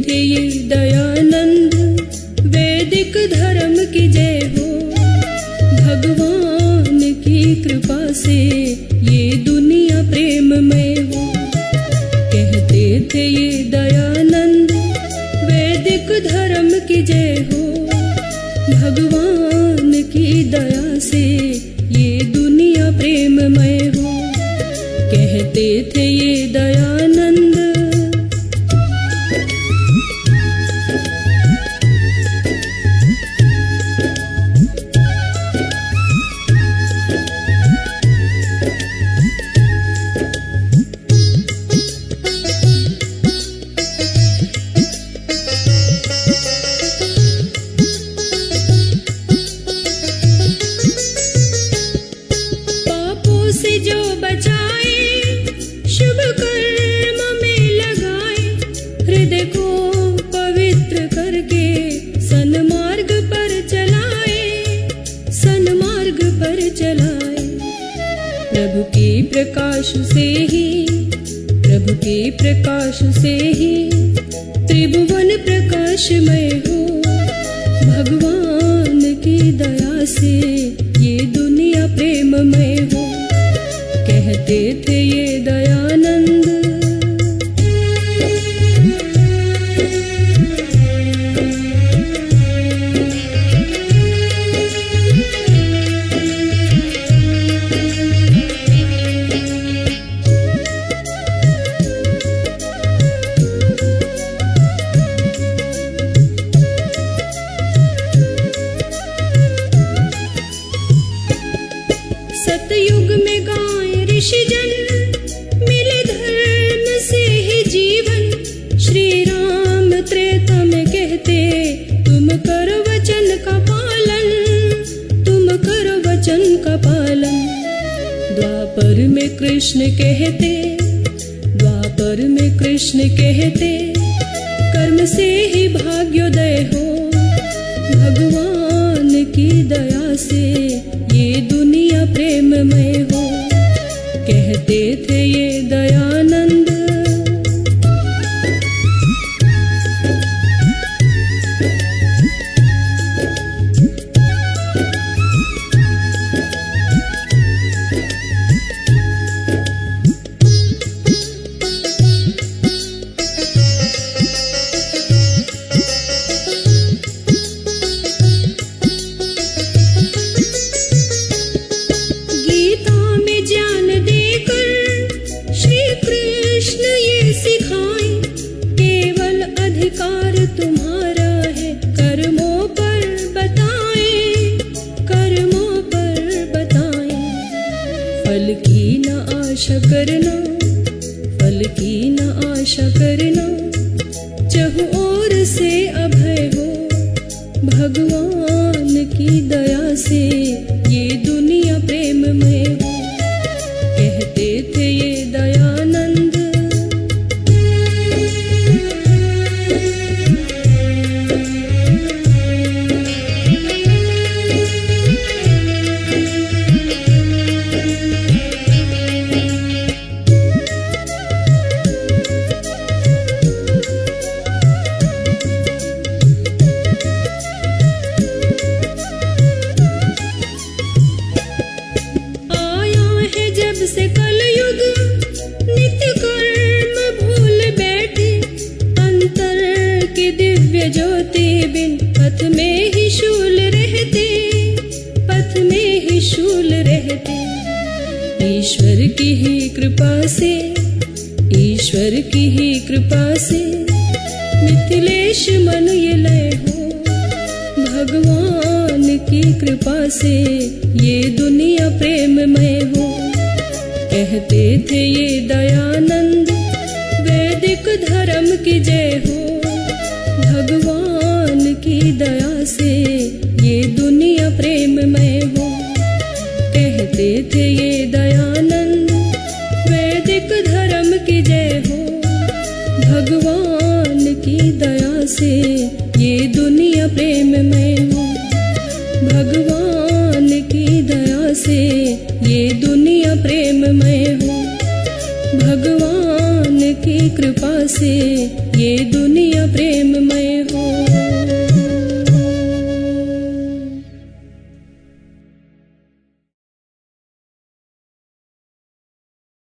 थे ये दयानंद, वैदिक धर्म की जय हो। भगवान की कृपा से ये दुनिया प्रेम में हो। कहते थे ये दयानंद, वैदिक धर्म की जय हो। भगवान की दया से ये दुनिया प्रेम में हो। कहते थे ये दयानंद प्रभु के प्रकाश से ही, प्रभु के प्रकाश से ही त्रिभुवन प्रकाशमय हो। भगवान की दया से ये दुनिया प्रेममय हो। कहते थे ये धर्म से ही जीवन। श्री राम कहते, तुम करो वचन का पालन, तुम करो वचन का पालन। द्वापर में कृष्ण कहते, द्वापर में कृष्ण कहते, कर्म से ही भाग्योदय हो। भगवान की दया से ये दुनिया प्रेममय कहते थे ये आशा करना, फल की न आशा करना, चहु और से अभय हो, भगवान की दया से ये दुनिया प्रेम में हो। ज्योति बिन पथ में ही शूल रहते, पथ में ही शूल रहते। ईश्वर की ही कृपा से, ईश्वर की ही कृपा से मिथिलेश मन ये लय हो। भगवान की कृपा से ये दुनिया प्रेममय हो। कहते थे ये दयानंद, वैदिक धर्म की जय हो। भगवान दया से ये दुनिया प्रेममय हो। कहते थे ये दयानंद, वैदिक धर्म की जय हो। भगवान की दया से ये दुनिया प्रेममय हो। भगवान की दया से ये दुनिया प्रेममय हो। भगवान की कृपा से ये दुनिया प्रेममय